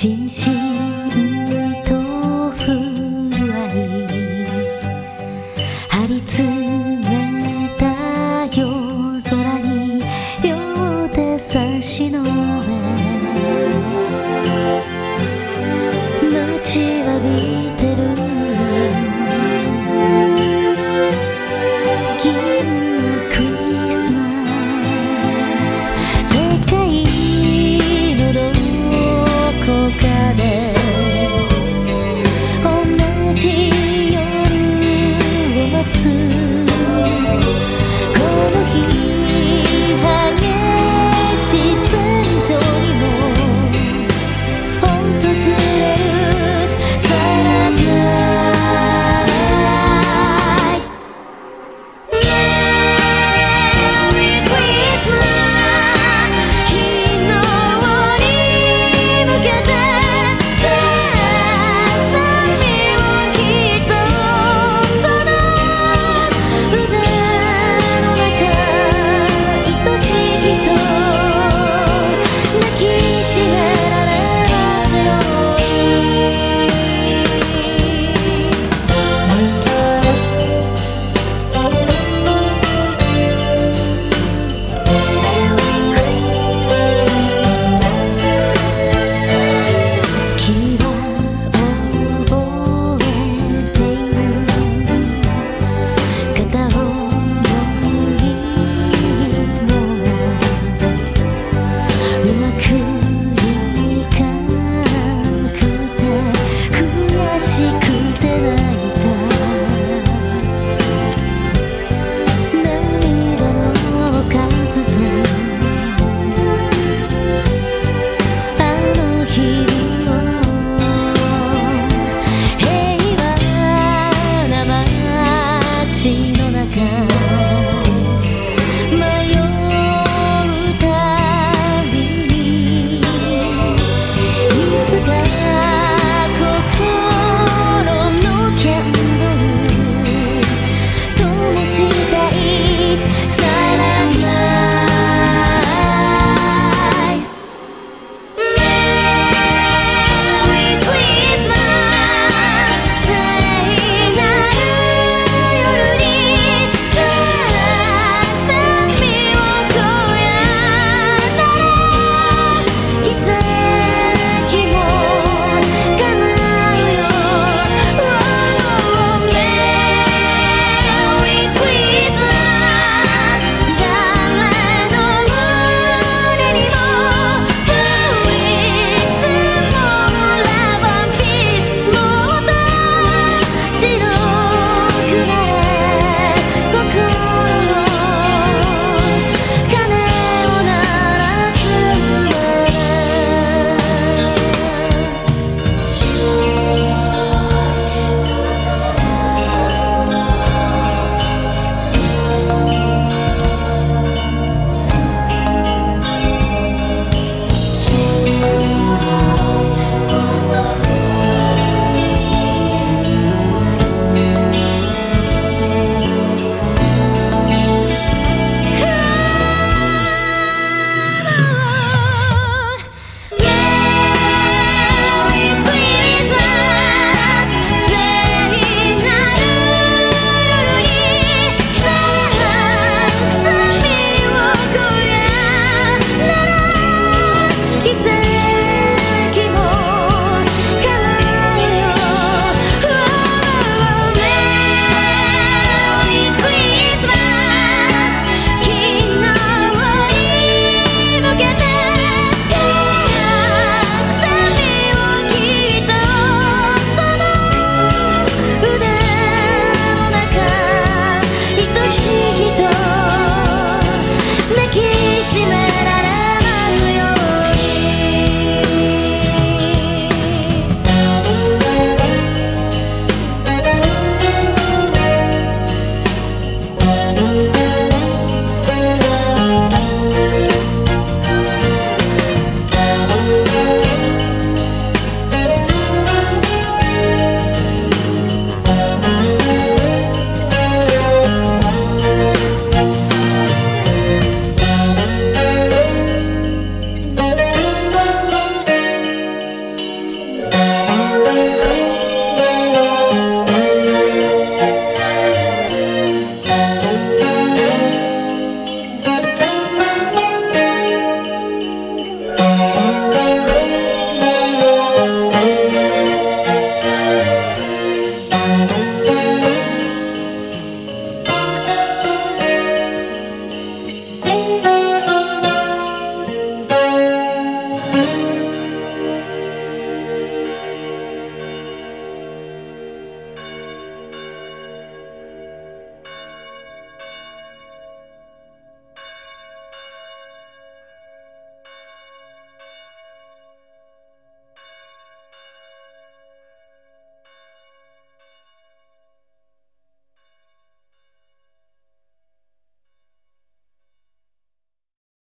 星星。